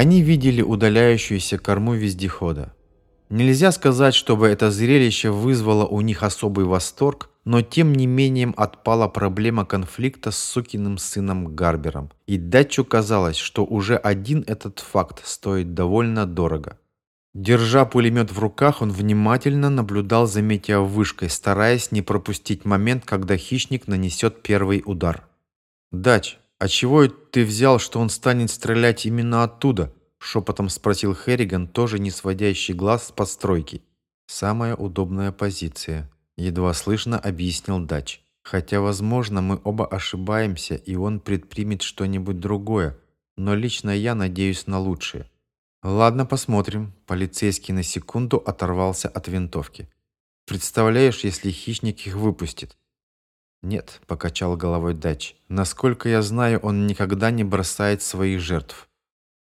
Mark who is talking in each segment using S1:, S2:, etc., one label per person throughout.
S1: Они видели удаляющуюся корму вездехода. Нельзя сказать, чтобы это зрелище вызвало у них особый восторг, но тем не менее отпала проблема конфликта с сукиным сыном Гарбером, и Датчу казалось, что уже один этот факт стоит довольно дорого. Держа пулемет в руках, он внимательно наблюдал за метеовышкой, стараясь не пропустить момент, когда хищник нанесет первый удар. «Дач, а чего ты взял, что он станет стрелять именно оттуда?» шепотом спросил Херриган, тоже не сводящий глаз с постройки. «Самая удобная позиция», едва слышно объяснил Дач. «Хотя, возможно, мы оба ошибаемся, и он предпримет что-нибудь другое, но лично я надеюсь на лучшее». «Ладно, посмотрим». Полицейский на секунду оторвался от винтовки. «Представляешь, если хищник их выпустит?» «Нет», — покачал головой Дач. «Насколько я знаю, он никогда не бросает своих жертв.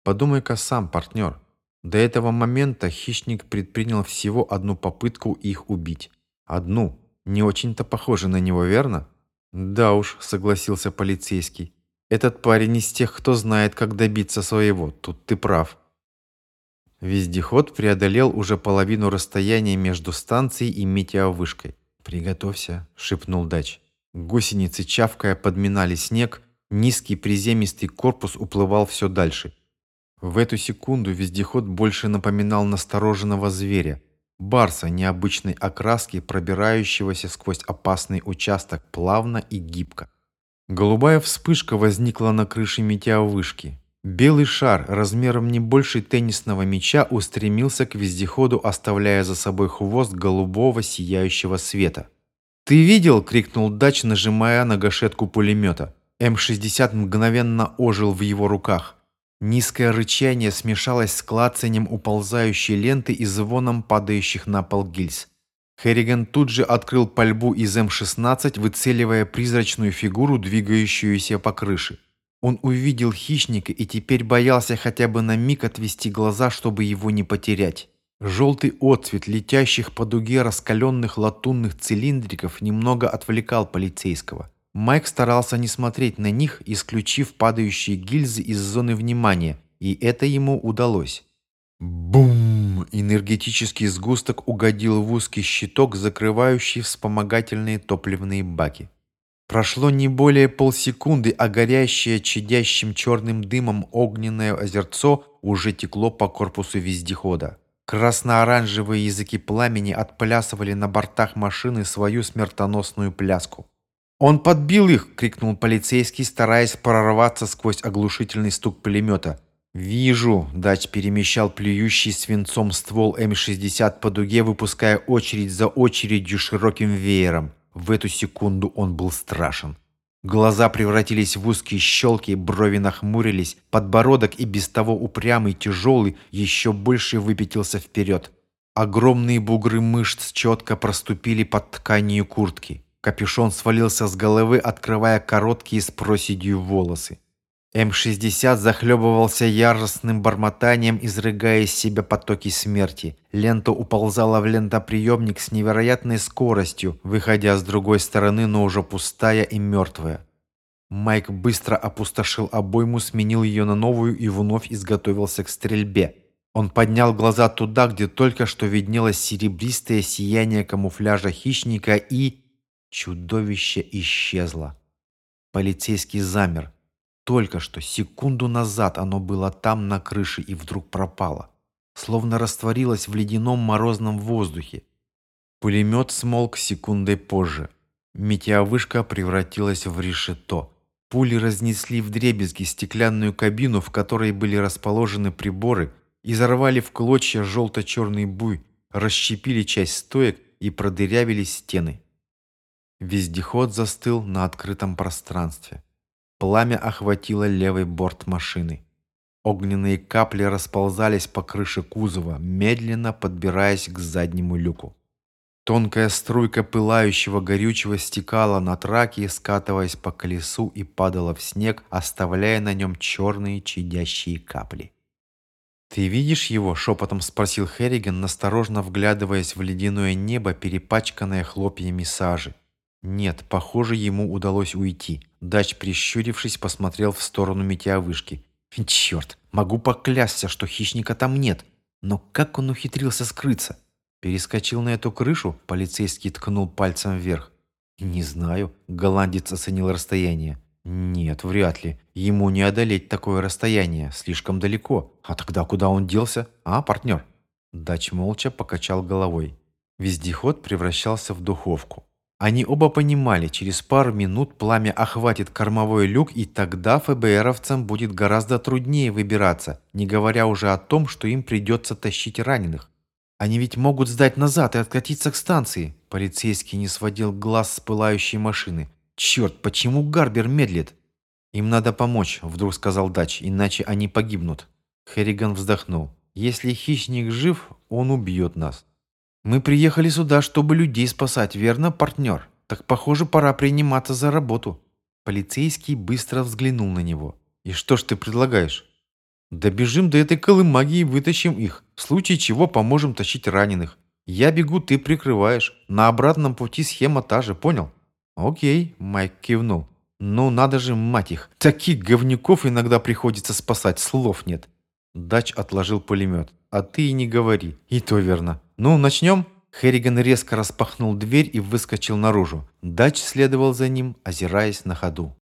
S1: Подумай-ка сам, партнер. До этого момента хищник предпринял всего одну попытку их убить. Одну. Не очень-то похоже на него, верно?» «Да уж», — согласился полицейский. «Этот парень из тех, кто знает, как добиться своего. Тут ты прав». Вездеход преодолел уже половину расстояния между станцией и метеовышкой. «Приготовься», — шепнул Дач. Гусеницы, чавкая, подминали снег, низкий приземистый корпус уплывал все дальше. В эту секунду вездеход больше напоминал настороженного зверя, барса необычной окраски, пробирающегося сквозь опасный участок плавно и гибко. Голубая вспышка возникла на крыше метеовышки. Белый шар размером не больше теннисного мяча устремился к вездеходу, оставляя за собой хвост голубого сияющего света. «Ты видел?» – крикнул Дач, нажимая на гашетку пулемета. М-60 мгновенно ожил в его руках. Низкое рычание смешалось с клацанием уползающей ленты и звоном падающих на пол гильз. Херриган тут же открыл пальбу из М-16, выцеливая призрачную фигуру, двигающуюся по крыше. Он увидел хищника и теперь боялся хотя бы на миг отвести глаза, чтобы его не потерять. Желтый отцвет летящих по дуге раскаленных латунных цилиндриков немного отвлекал полицейского. Майк старался не смотреть на них, исключив падающие гильзы из зоны внимания, и это ему удалось. Бум! Энергетический сгусток угодил в узкий щиток, закрывающий вспомогательные топливные баки. Прошло не более полсекунды, а горящее чадящим черным дымом огненное озерцо уже текло по корпусу вездехода. Красно-оранжевые языки пламени отплясывали на бортах машины свою смертоносную пляску. «Он подбил их!» — крикнул полицейский, стараясь прорваться сквозь оглушительный стук пулемета. «Вижу!» — Дач перемещал плюющий свинцом ствол М-60 по дуге, выпуская очередь за очередью широким веером. В эту секунду он был страшен. Глаза превратились в узкие щелки, брови нахмурились, подбородок и без того упрямый, тяжелый, еще больше выпятился вперед. Огромные бугры мышц четко проступили под тканью куртки. Капюшон свалился с головы, открывая короткие с проседью волосы. М-60 захлебывался яростным бормотанием, изрыгая из себя потоки смерти. Лента уползала в лентоприемник с невероятной скоростью, выходя с другой стороны, но уже пустая и мертвая. Майк быстро опустошил обойму, сменил ее на новую и вновь изготовился к стрельбе. Он поднял глаза туда, где только что виднелось серебристое сияние камуфляжа хищника и... Чудовище исчезло. Полицейский замер. Только что, секунду назад оно было там на крыше и вдруг пропало. Словно растворилось в ледяном морозном воздухе. Пулемет смолк секундой позже. Метеовышка превратилась в решето. Пули разнесли в дребезги стеклянную кабину, в которой были расположены приборы, изорвали в клочья желто-черный буй, расщепили часть стоек и продырявили стены. Вездеход застыл на открытом пространстве. Пламя охватило левый борт машины. Огненные капли расползались по крыше кузова, медленно подбираясь к заднему люку. Тонкая струйка пылающего горючего стекала на траке, скатываясь по колесу и падала в снег, оставляя на нем черные чадящие капли. «Ты видишь его?» – шепотом спросил Херриган, насторожно вглядываясь в ледяное небо, перепачканное хлопьями сажи. Нет, похоже, ему удалось уйти. Дач, прищурившись, посмотрел в сторону метеовышки. Черт, могу поклясться, что хищника там нет. Но как он ухитрился скрыться? Перескочил на эту крышу, полицейский ткнул пальцем вверх. Не знаю, голландец оценил расстояние. Нет, вряд ли. Ему не одолеть такое расстояние, слишком далеко. А тогда куда он делся? А, партнер? Дач молча покачал головой. Вездеход превращался в духовку. Они оба понимали, через пару минут пламя охватит кормовой люк, и тогда ФБРовцам будет гораздо труднее выбираться, не говоря уже о том, что им придется тащить раненых. Они ведь могут сдать назад и откатиться к станции. Полицейский не сводил глаз с пылающей машины. Черт, почему Гарбер медлит? Им надо помочь, вдруг сказал Дач, иначе они погибнут. Херриган вздохнул. Если хищник жив, он убьет нас. Мы приехали сюда, чтобы людей спасать, верно, партнер? Так, похоже, пора приниматься за работу. Полицейский быстро взглянул на него. И что ж ты предлагаешь? Добежим до этой колымаги и вытащим их. В случае чего поможем тащить раненых. Я бегу, ты прикрываешь. На обратном пути схема та же, понял? Окей, Майк кивнул. Ну, надо же, мать их. Таких говнюков иногда приходится спасать, слов нет. Дач отложил пулемет. А ты и не говори. И то верно. Ну, начнем? Херриган резко распахнул дверь и выскочил наружу. Дач следовал за ним, озираясь на ходу.